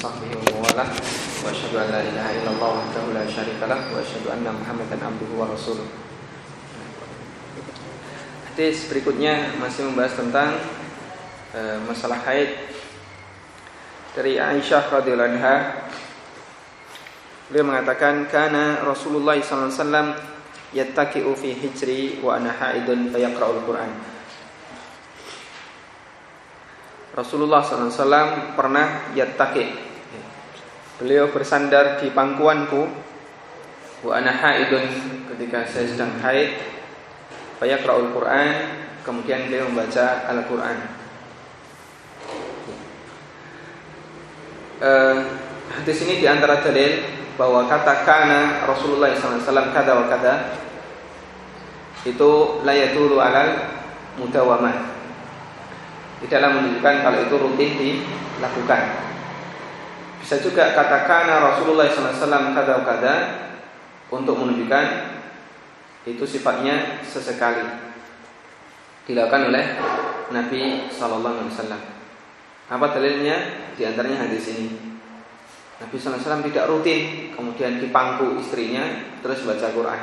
وصحبه ومن والاه واشهد ان لا اله الا الله وحده لا شريك له واشهد ان محمدا عبده ورسوله Hadis berikutnya masih membahas tentang uh, masalah haid dari Aisyah radhiyallahu anha. Beliau mengatakan karena Rasulullah sallallahu alaihi wasallam yattaqi'u fi hijri wa ana haidun fayaqra'ul Qur'an. Rasulullah SAW pernah yattaqi Beliau bersandar di pangkuanku. Wa ana haidun ketika saya sedang haid. Fayaqra'ul Qur'an Kemudian beliau membaca Al-Quran. Uh, Hadis ini di antara dalil bahwa kata kana Rasulullah SAW kada wa kada itu layatulu alal mudawamah. Tidaklah menunjukkan kalau itu rutin dilakukan. Bisa juga katakan Rasulullah SAW kada kada untuk menunjukkan itu sifatnya sesekali dilakukan oleh Nabi Sallallahu Alaihi Wasallam. Apa dalilnya? Di antaranya hadis ini. Nabi SAW tidak rutin kemudian dipangku istrinya terus baca Quran.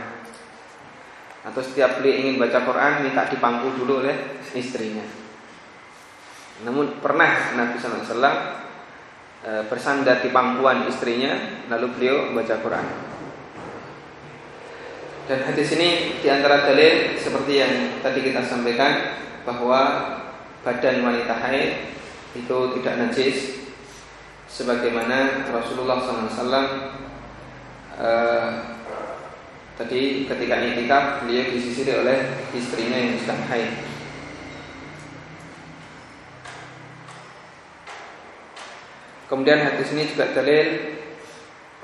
Atau setiap beliau ingin baca Quran minta dipangku dulu oleh istrinya. Namun pernah Nabi SAW bersandar di pangkuan istrinya, lalu beliau membaca Quran. Dan hadis ini di antara dalil seperti yang tadi kita sampaikan bahwa badan wanita haid itu tidak najis sebagaimana Rasulullah SAW e, tadi ketika itikaf beliau disisiri oleh istrinya yang sedang haid. Kemudian hadis ini juga dalil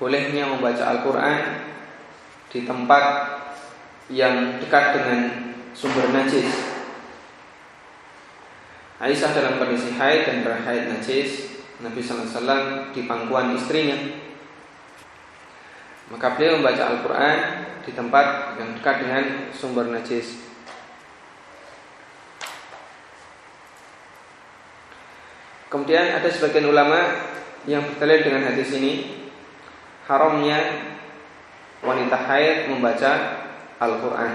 bolehnya membaca Al-Quran di tempat yang dekat dengan sumber najis. Aisyah dalam kondisi haid dan berhaid najis, Nabi SAW di pangkuan istrinya. Maka beliau membaca Al-Quran di tempat yang dekat dengan sumber najis. Kemudian ada sebagian ulama yang berdalil dengan hadis ini haramnya wanita haid membaca Al-Quran.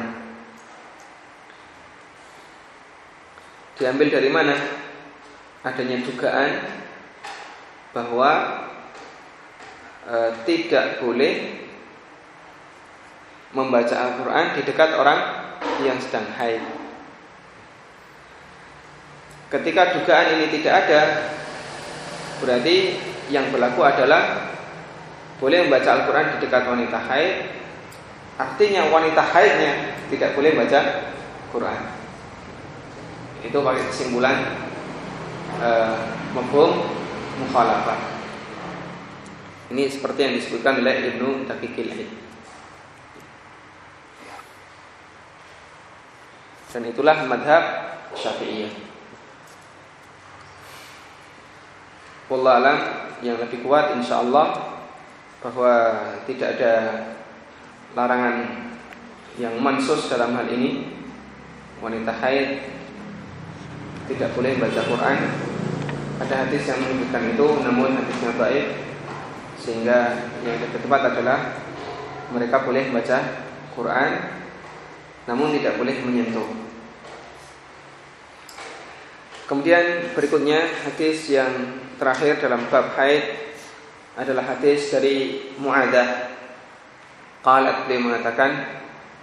Diambil dari mana? Adanya dugaan bahwa e, tidak boleh membaca Al-Quran di dekat orang yang sedang haid. Ketika dugaan ini tidak ada, berarti yang berlaku adalah boleh membaca Al-Quran di dekat wanita haid. Artinya wanita haidnya tidak boleh baca Quran. Itu pakai kesimpulan Mafhum mukhalafah. Ini seperti yang disebutkan oleh Ibnu Taqiqil Dan itulah madhab syafi'iyah. Wallah alam yang lebih kuat insya Allah bahwa tidak ada larangan yang mansus dalam hal ini. Wanita haid tidak boleh baca Quran. Ada hadis yang menunjukkan itu namun hadisnya baik sehingga yang lebih tepat adalah mereka boleh baca Quran namun tidak boleh menyentuh. Kemudian berikutnya hadis yang terakhir dalam bab haid adalah hadis dari Mu'adah. Qalat beliau mengatakan,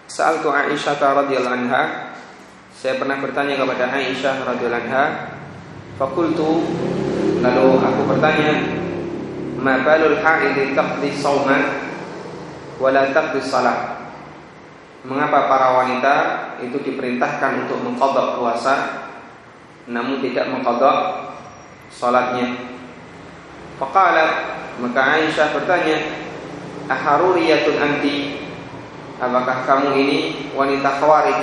Sa'altu Aisyah radhiyallahu anha, saya pernah bertanya kepada Aisyah radhiyallahu anha, fakultu lalu aku bertanya, ma balul haid taqdi shauman wa la taqdi salat? Mengapa para wanita itu diperintahkan untuk mengqadha puasa namun tidak mengqadha salatnya. Faqala maka Aisyah bertanya, "Aharuriyatun anti?" Apakah kamu ini wanita khawarij?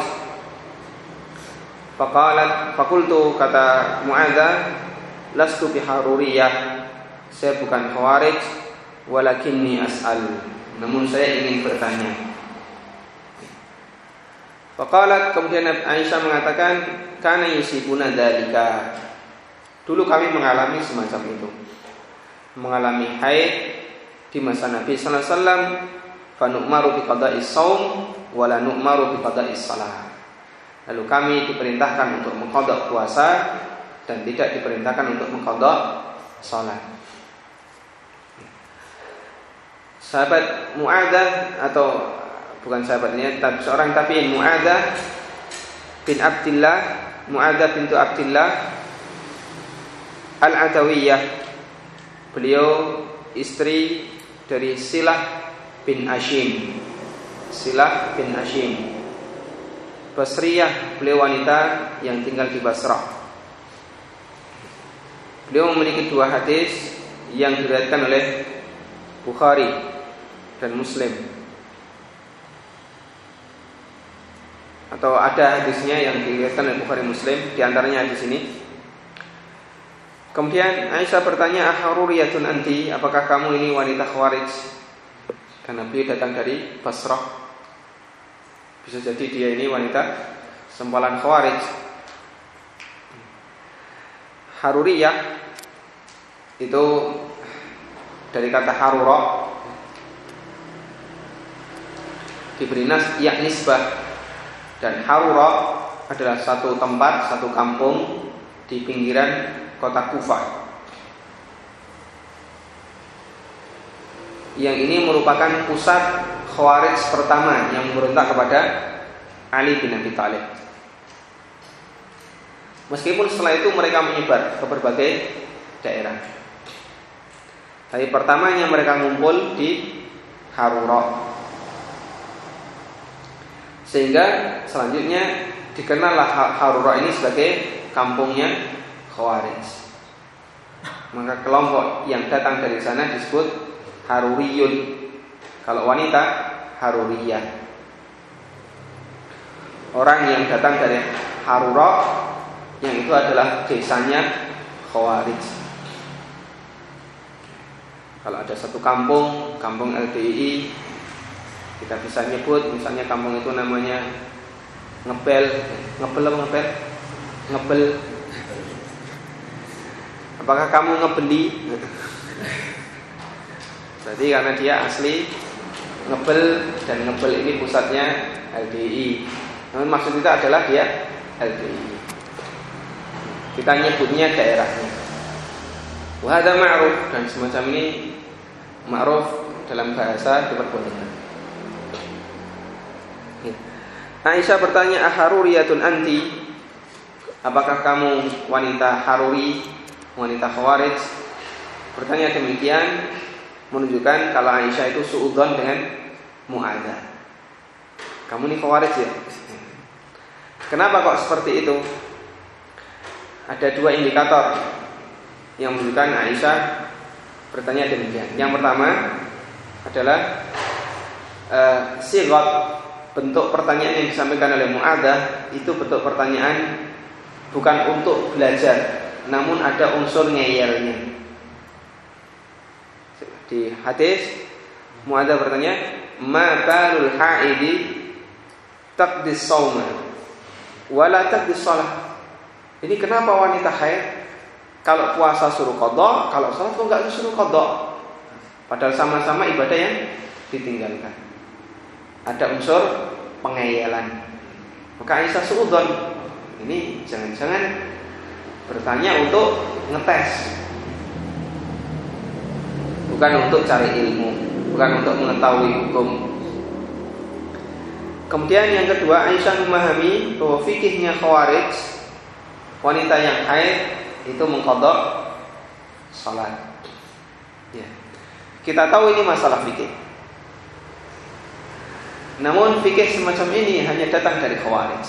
Faqalat fakultu kata Mu'adzah, "Lastu biharuriyah." Saya bukan khawarij, walakinni as'al. Namun saya ingin bertanya. Faqalat kemudian Aisyah mengatakan, "Kana yusibuna dzalika." Dulu kami mengalami semacam itu. Mengalami haid di masa Nabi sallallahu alaihi wasallam fa nu'maru bi qada'is shaum. Lalu kami diperintahkan untuk mengkodok puasa dan tidak diperintahkan untuk mengkodok sholat. Sahabat Mu'adah atau bukan sahabatnya, tapi seorang tapi Mu'adah bin Abdullah, Mu'adah bintu Abdullah Al-Adawiyah. Beliau istri dari Silah bin Ashim. Silah bin Ashim. Basriyah, beliau wanita yang tinggal di Basrah. Beliau memiliki dua hadis yang diriwayatkan oleh Bukhari dan Muslim. Atau ada hadisnya yang diriwayatkan oleh Bukhari Muslim, di antaranya hadis ini. Kemudian Aisyah bertanya, "Aharuriyatun anti? Apakah kamu ini wanita Khawarij?" Karena beliau datang dari Basrah bisa jadi dia ini wanita sempalan khawarij. Haruriyah itu dari kata harura diberi nas ya nisbah dan harura adalah satu tempat, satu kampung di pinggiran kota Kufah. Yang ini merupakan pusat Khawarij pertama yang memberontak kepada Ali bin Abi Thalib. Meskipun setelah itu mereka menyebar ke berbagai daerah. Tapi pertamanya mereka ngumpul di Harura. Sehingga selanjutnya dikenallah Harura ini sebagai kampungnya Khawarij. Maka kelompok yang datang dari sana disebut Haruriyun kalau wanita Haruriyah. Orang yang datang dari Harura yang itu adalah desanya Khawarij. Kalau ada satu kampung, kampung LDI, kita bisa nyebut misalnya kampung itu namanya Ngebel, Ngebel apa Ngebel? Ngebel. Apakah kamu ngebeli? Berarti karena dia asli ngebel dan ngebel ini pusatnya LDI. Namun maksud kita adalah dia LDI. Kita nyebutnya daerahnya. Wahada ma'ruf dan semacam ini ma'ruf dalam bahasa diperbolehkan. Aisyah bertanya, "Aharuriyatun anti?" Apakah kamu wanita Haruri, wanita Khawarij? Bertanya demikian menunjukkan kalau Aisyah itu suudon dengan Mu'adzah. Kamu ini khawarij ya? Kenapa kok seperti itu? Ada dua indikator yang menunjukkan Aisyah bertanya demikian. Yang pertama adalah uh, sigot bentuk pertanyaan yang disampaikan oleh Mu'adzah itu bentuk pertanyaan bukan untuk belajar, namun ada unsur ngeyelnya. Di hadis Muadzah bertanya, "Ma balul haidi taqdis sauma wala taqdis shalah?" Ini kenapa wanita haid kalau puasa suruh kodok, kalau sholat kok nggak disuruh kodok? Padahal sama-sama ibadah yang ditinggalkan. Ada unsur pengeyalan. Maka Aisyah suudon. Ini jangan-jangan bertanya untuk ngetes bukan untuk cari ilmu, bukan untuk mengetahui hukum. Kemudian yang kedua, Aisyah memahami bahwa fikihnya Khawarij wanita yang haid itu mengkodok salat. Ya. Kita tahu ini masalah fikih. Namun fikih semacam ini hanya datang dari Khawarij.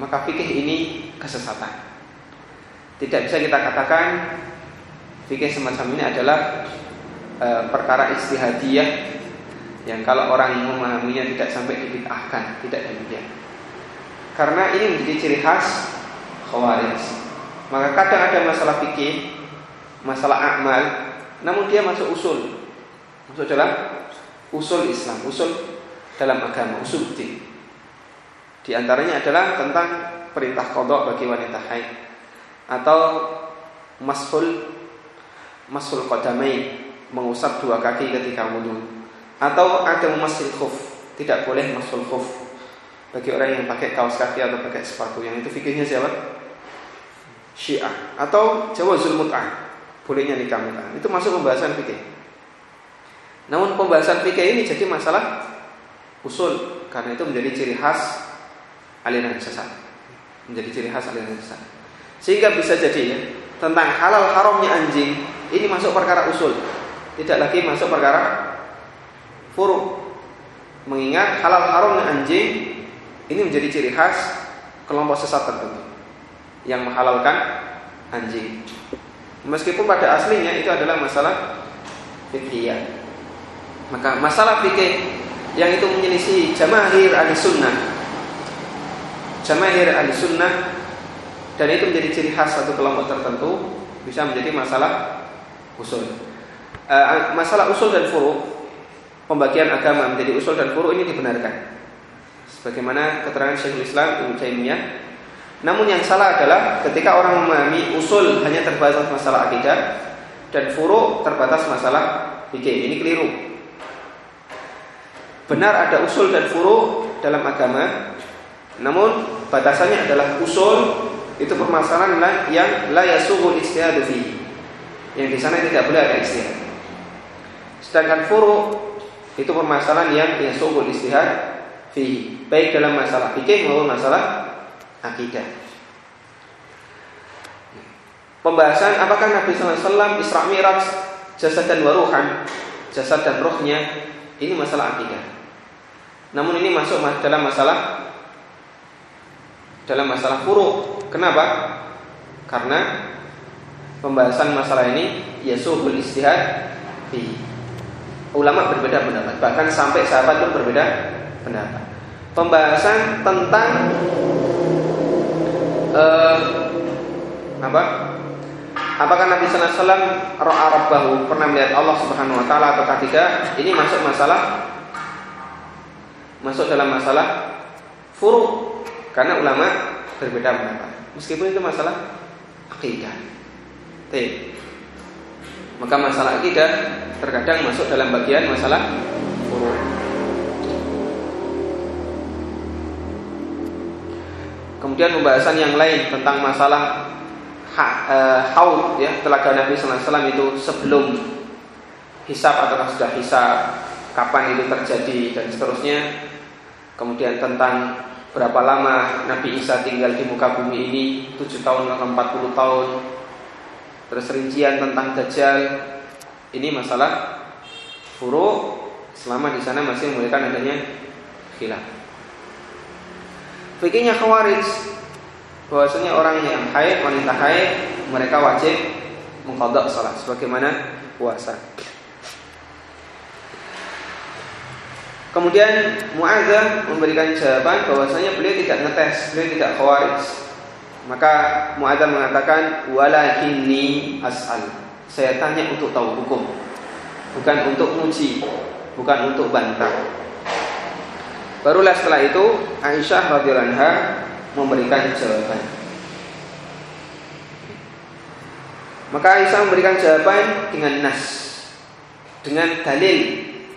Maka fikih ini kesesatan. Tidak bisa kita katakan fikih semacam ini adalah e, perkara istihadiyah yang kalau orang memahaminya tidak sampai dibid'ahkan, tidak demikian. Karena ini menjadi ciri khas khawarij. Maka kadang ada masalah fikih, masalah amal, namun dia masuk usul. Masuk dalam usul Islam, usul dalam agama, usul din. Di antaranya adalah tentang perintah kodok bagi wanita haid atau mashul masul qadamai, mengusap dua kaki ketika wudhu. Atau ada masil khuf, tidak boleh masul khuf. Bagi orang yang pakai kaos kaki atau pakai sepatu, yang itu fikirnya siapa? Syiah atau jawazul mut'ah. Bolehnya nikah mut'ah. Itu masuk pembahasan fikih. Namun pembahasan fikih ini jadi masalah usul karena itu menjadi ciri khas aliran sesat. Menjadi ciri khas aliran sesat. Sehingga bisa jadi ya, tentang halal haramnya anjing ini masuk perkara usul. Tidak lagi masuk perkara furu. Mengingat halal haramnya anjing ini menjadi ciri khas kelompok sesat tertentu yang menghalalkan anjing. Meskipun pada aslinya itu adalah masalah fikih. Maka masalah fikih yang itu menyelisih jamahir ahli sunnah, jamahir ahli sunnah dan itu menjadi ciri khas satu kelompok tertentu bisa menjadi masalah usul. Uh, masalah usul dan furu pembagian agama menjadi usul dan furu ini dibenarkan sebagaimana keterangan Syekhul Islam Ibnu Taimiyah. Namun yang salah adalah ketika orang memahami usul hanya terbatas masalah akidah dan furu terbatas masalah fikih. Ini keliru. Benar ada usul dan furu dalam agama, namun batasannya adalah usul itu permasalahan yang la yasughul ijtihad fi. Yang di sana tidak boleh ada istihad. Sedangkan furu itu permasalahan yang yasughul istihad fi baik dalam masalah fikih maupun masalah akidah. Pembahasan apakah Nabi SAW Isra Miraj jasad dan waruhan jasad dan rohnya ini masalah akidah. Namun ini masuk dalam masalah dalam masalah furu. Kenapa? Karena pembahasan masalah ini yasuhul istihad fi. Ulama berbeda pendapat, bahkan sampai sahabat pun berbeda pendapat. Pembahasan tentang uh, apa? Apakah Nabi Sallallahu Alaihi Wasallam ro'a rabbahu pernah melihat Allah Subhanahu Wa Taala atau tidak? Ini masuk masalah masuk dalam masalah furu karena ulama berbeda pendapat. Meskipun itu masalah akidah. Baik. Maka masalah akidah terkadang masuk dalam bagian masalah furu. Kemudian pembahasan yang lain tentang masalah ha, e, haud ya telaga Nabi Wasallam itu sebelum hisab atau sudah hisab, kapan itu terjadi dan seterusnya. Kemudian tentang berapa lama Nabi Isa tinggal di muka bumi ini 7 tahun atau 40 tahun. Terus rincian tentang Dajjal ini masalah furu selama di sana masih membolehkan adanya khilaf. Fikihnya Khawarij bahwasanya orang yang haid, wanita haid, mereka wajib mengkodok salat sebagaimana puasa. Kemudian Mu'adzah memberikan jawaban bahwasanya beliau tidak ngetes, beliau tidak khawarij. Maka Mu'adzah mengatakan walakinni as'al. Saya tanya untuk tahu hukum, bukan untuk muji, bukan untuk bantah. Barulah setelah itu Aisyah radhiyallahu anha memberikan jawaban. Maka Aisyah memberikan jawaban dengan nas, dengan dalil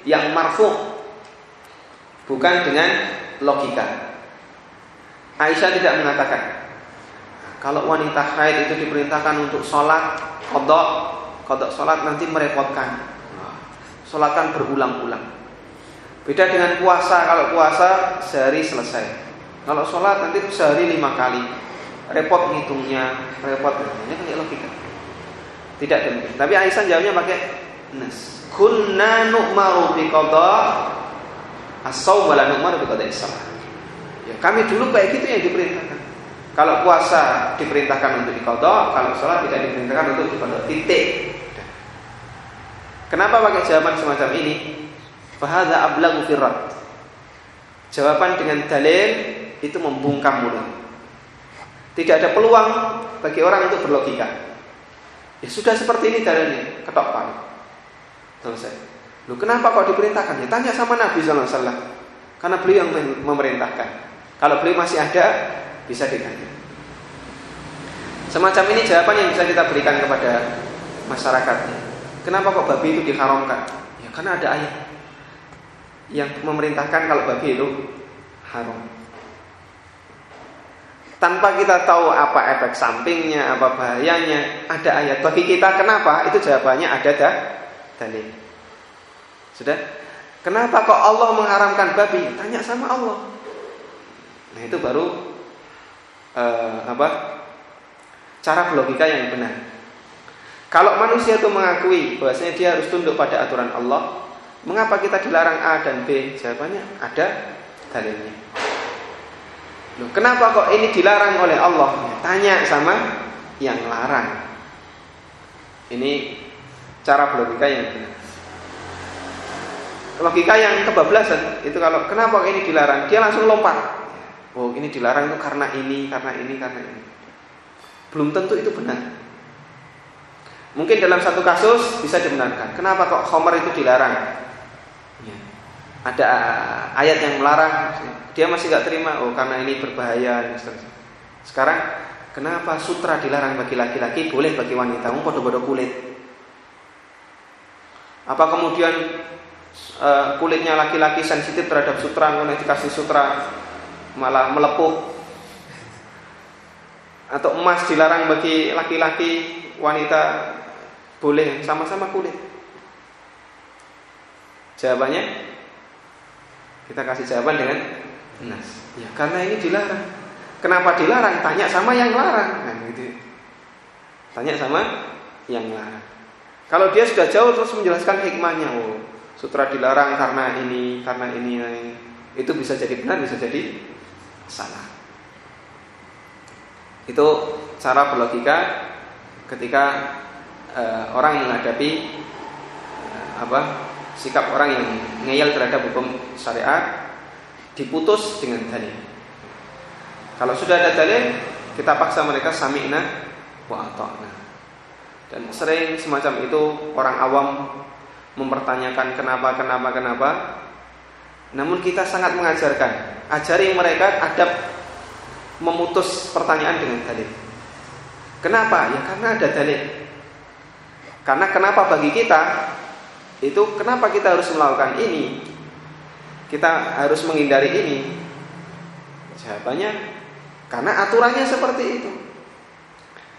yang marfu, bukan dengan logika. Aisyah tidak mengatakan kalau wanita haid itu diperintahkan untuk sholat kodok, kodok sholat nanti merepotkan. Sholat kan berulang-ulang. Beda dengan puasa, kalau puasa sehari selesai. Kalau sholat nanti sehari lima kali. Repot ngitungnya, repot ngitungnya kan logika. Tidak demikian. Tapi Aisyah jawabnya pakai nas. Kunna nu'maru bi qada as-saum wala qada Ya, kami dulu kayak gitu yang diperintahkan. Kalau puasa diperintahkan untuk dikodok, kalau sholat tidak diperintahkan untuk dikodok. Titik. Kenapa pakai jawaban semacam ini? Fahadha ablagu firrat. Jawaban dengan dalil itu membungkam mulut. Tidak ada peluang bagi orang untuk berlogika. Ya sudah seperti ini dalilnya, ketok palu. Selesai. Lu kenapa kok diperintahkan? Ya tanya sama Nabi Sallallahu Alaihi. Karena beliau yang memerintahkan. Kalau beliau masih ada, bisa ditanya. Semacam ini jawaban yang bisa kita berikan kepada masyarakat. Kenapa kok babi itu diharamkan? Ya karena ada ayat yang memerintahkan kalau babi itu haram. Tanpa kita tahu apa efek sampingnya, apa bahayanya, ada ayat. Bagi kita kenapa? Itu jawabannya ada dah dalil. Sudah? Kenapa kok Allah mengharamkan babi? Tanya sama Allah. Nah itu baru uh, apa? Cara logika yang benar. Kalau manusia itu mengakui bahwasanya dia harus tunduk pada aturan Allah, mengapa kita dilarang A dan B? Jawabannya ada dalilnya. Loh, kenapa kok ini dilarang oleh Allah? Tanya sama yang larang. Ini cara logika yang benar. Logika yang kebablasan itu kalau kenapa ini dilarang? Dia langsung lompat. Oh, ini dilarang itu karena ini, karena ini, karena ini. Belum tentu itu benar. Mungkin dalam satu kasus bisa dibenarkan. Kenapa kok Homer itu dilarang? Ya. Ada ayat yang melarang dia masih gak terima, oh karena ini berbahaya. Sekarang kenapa sutra dilarang bagi laki-laki, boleh bagi wanita? Mau bodoh-bodoh kulit. Apa kemudian uh, kulitnya laki-laki sensitif terhadap sutra, kemudian dikasih sutra malah melepuh? Atau emas dilarang bagi laki-laki, wanita boleh sama-sama kulit? Jawabannya kita kasih jawaban dengan nas. Ya karena ini dilarang. Kenapa dilarang? Tanya sama yang larang. Nah, gitu. Tanya sama yang larang. Kalau dia sudah jauh terus menjelaskan hikmahnya, oh, sutra dilarang karena ini, karena ini. Itu bisa jadi benar, bisa jadi salah. Itu cara berlogika ketika uh, orang menghadapi uh, apa sikap orang yang ngeyel terhadap hukum syariat diputus dengan dalil. Kalau sudah ada dalil, kita paksa mereka sami'na wa ata'na. Dan sering semacam itu orang awam mempertanyakan kenapa, kenapa, kenapa. Namun kita sangat mengajarkan, ajari mereka adab memutus pertanyaan dengan dalil. Kenapa? Ya karena ada dalil. Karena kenapa bagi kita itu kenapa kita harus melakukan ini? kita harus menghindari ini? Jawabannya karena aturannya seperti itu.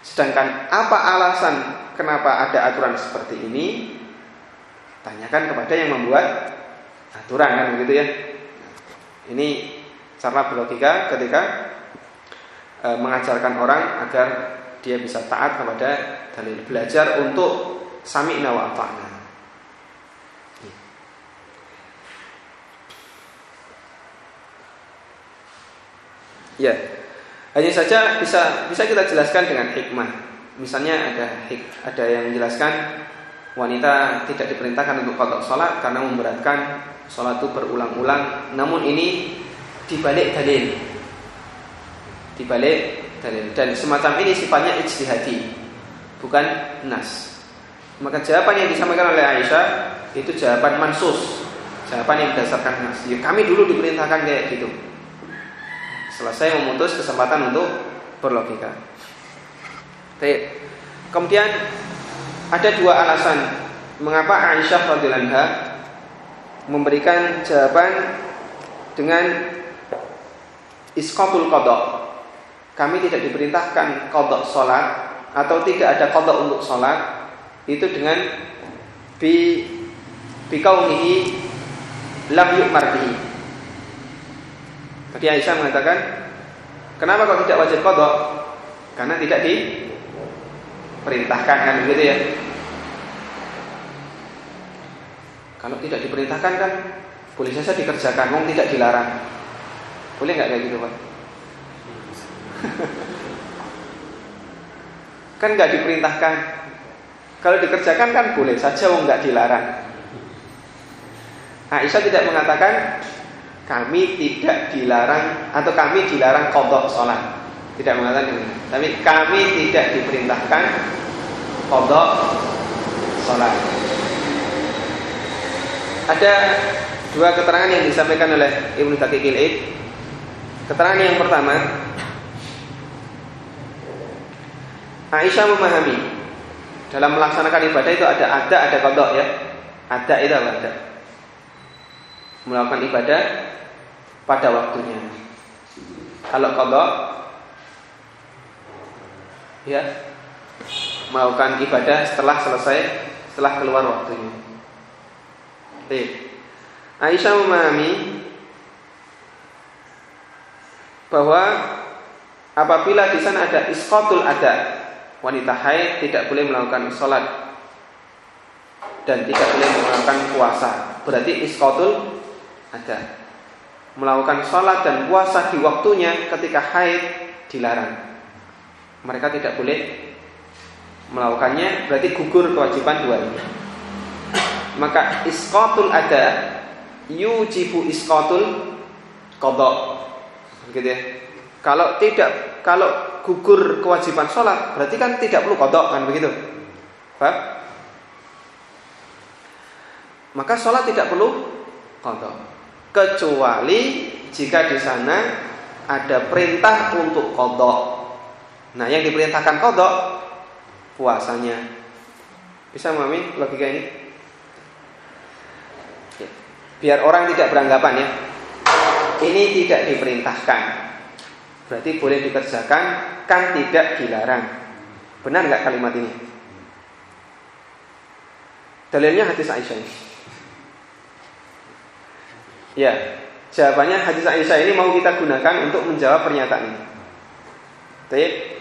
Sedangkan apa alasan kenapa ada aturan seperti ini? Tanyakan kepada yang membuat aturan kan begitu ya. Ini cara berlogika ketika e, mengajarkan orang agar dia bisa taat kepada dalil belajar untuk sami'na wa ata'na. Ya, hanya saja bisa bisa kita jelaskan dengan hikmah. Misalnya ada ada yang menjelaskan wanita tidak diperintahkan untuk kotor sholat karena memberatkan sholat itu berulang-ulang. Namun ini dibalik dalil, dibalik dalil dan semacam ini sifatnya ijtihadi, bukan nas. Maka jawaban yang disampaikan oleh Aisyah itu jawaban mansus, jawaban yang berdasarkan nas. Ya, kami dulu diperintahkan kayak gitu selesai memutus kesempatan untuk berlogika. Kemudian ada dua alasan mengapa Aisyah radhiyallahu anha memberikan jawaban dengan iskotul kodok. Kami tidak diperintahkan kodok sholat atau tidak ada kodok untuk sholat itu dengan bi bikaunihi lam yukmar bihi Tadi Aisyah mengatakan, kenapa kok tidak wajib kodok? Karena tidak diperintahkan kan begitu ya. Kalau tidak diperintahkan kan boleh saja dikerjakan, wong tidak dilarang. Boleh nggak kayak gitu pak? kan nggak diperintahkan. Kalau dikerjakan kan boleh saja, wong nggak dilarang. Aisyah tidak mengatakan kami tidak dilarang atau kami dilarang kodok sholat tidak mengatakan ini tapi kami tidak diperintahkan kodok sholat ada dua keterangan yang disampaikan oleh Ibnu Id keterangan yang pertama Aisyah memahami dalam melaksanakan ibadah itu ada ada ada kodok ya. Ada itu apa ada? Melakukan ibadah pada waktunya. Kalau kodok ya melakukan ibadah setelah selesai setelah keluar waktunya. Baik. Aisyah memahami bahwa apabila di sana ada iskotul ada wanita haid tidak boleh melakukan sholat dan tidak boleh melakukan puasa. Berarti iskotul ada melakukan sholat dan puasa di waktunya ketika haid dilarang. Mereka tidak boleh melakukannya berarti gugur kewajiban dua ini. Maka iskotul ada yujibu iskotul kodok, gitu ya. Kalau tidak, kalau gugur kewajiban sholat, berarti kan tidak perlu kodok kan begitu, Pak? Maka sholat tidak perlu kodok, kecuali jika di sana ada perintah untuk kodok. Nah, yang diperintahkan kodok puasanya. Bisa memahami logika ini? Ya. Biar orang tidak beranggapan ya, ini tidak diperintahkan. Berarti boleh dikerjakan, kan tidak dilarang. Benar nggak kalimat ini? Dalilnya hadis Aisyah. Ya, jawabannya hadis Aisyah ini mau kita gunakan untuk menjawab pernyataan ini. Baik.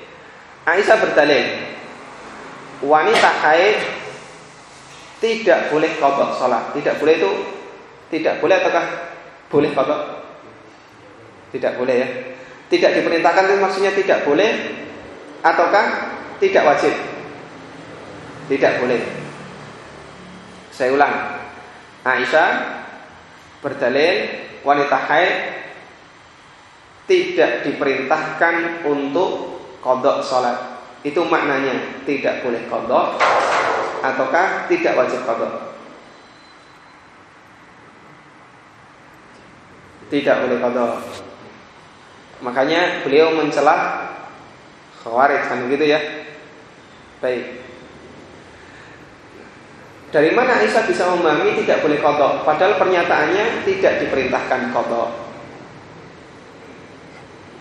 Aisyah berdalil wanita haid tidak boleh kodok sholat. Tidak boleh itu tidak boleh ataukah boleh kodok? Tidak boleh ya. Tidak diperintahkan itu maksudnya tidak boleh ataukah tidak wajib? Tidak boleh. Saya ulang. Aisyah berdalil wanita haid tidak diperintahkan untuk kodok sholat. Itu maknanya tidak boleh kodok ataukah tidak wajib kodok. Tidak boleh kodok. Makanya beliau mencela khawarij kan begitu ya. Baik. Dari mana Aisyah bisa memahami tidak boleh kodok? Padahal pernyataannya tidak diperintahkan kodok.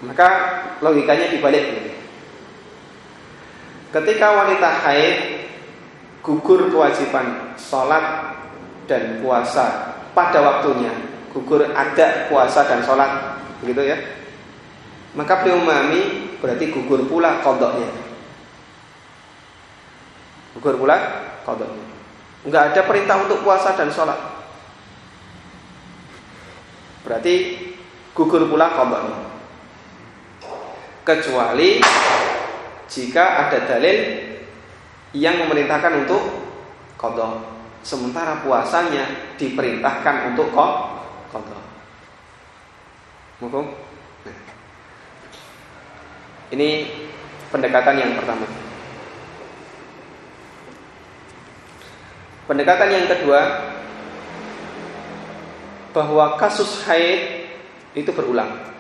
Maka logikanya dibalik. Ketika wanita haid gugur kewajiban sholat dan puasa pada waktunya, gugur ada puasa dan sholat, begitu ya. Maka memahami berarti gugur pula kodoknya. Gugur pula kodoknya. Enggak ada perintah untuk puasa dan sholat. Berarti gugur pula kodoknya. Kecuali jika ada dalil yang memerintahkan untuk kodok. Sementara puasanya diperintahkan untuk kodok. Nah. Ini pendekatan yang pertama. Pendekatan yang kedua bahwa kasus haid itu berulang.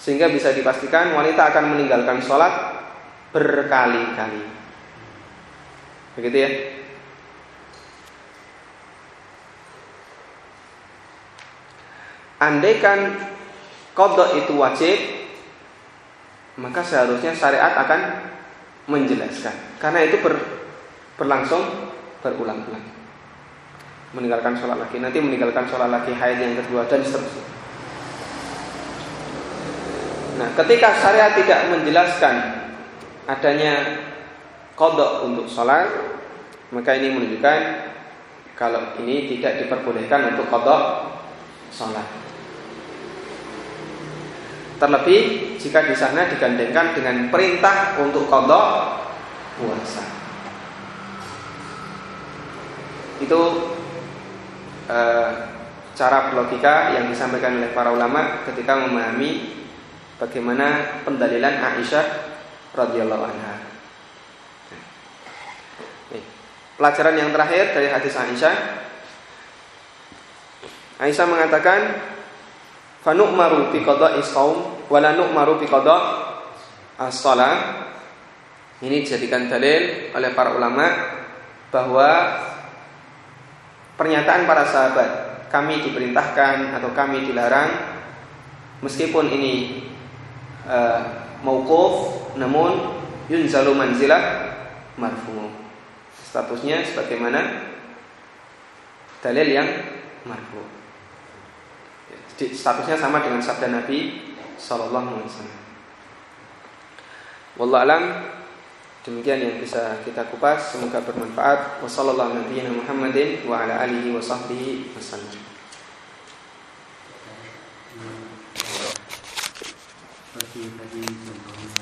Sehingga bisa dipastikan wanita akan meninggalkan sholat berkali-kali. Begitu ya. Andaikan kodok itu wajib, maka seharusnya syariat akan menjelaskan. Karena itu ber, berlangsung berulang-ulang. Meninggalkan sholat lagi, nanti meninggalkan sholat lagi haid yang kedua dan seterusnya. Nah, ketika syariat tidak menjelaskan adanya kodok untuk sholat, maka ini menunjukkan kalau ini tidak diperbolehkan untuk kodok sholat. Terlebih jika di sana digandengkan dengan perintah untuk kodok puasa. Itu eh, cara logika yang disampaikan oleh para ulama ketika memahami bagaimana pendalilan Aisyah radhiyallahu anha. Pelajaran yang terakhir dari hadis Aisyah Aisyah mengatakan fanu'maru bi qada'i shaum wa la nu'maru bi qada' as-shalah Ini dijadikan dalil oleh para ulama bahwa pernyataan para sahabat kami diperintahkan atau kami dilarang meskipun ini uh, mauquf namun yunzalu manzilah marfu. Statusnya sebagaimana dalil yang marfu. Jadi statusnya sama dengan sabda Nabi sallallahu alaihi wasallam. Wallahu alam Demikian yang bisa kita kupas, semoga bermanfaat. Wassalamualaikum warahmatullahi wabarakatuh. Kaki lagi.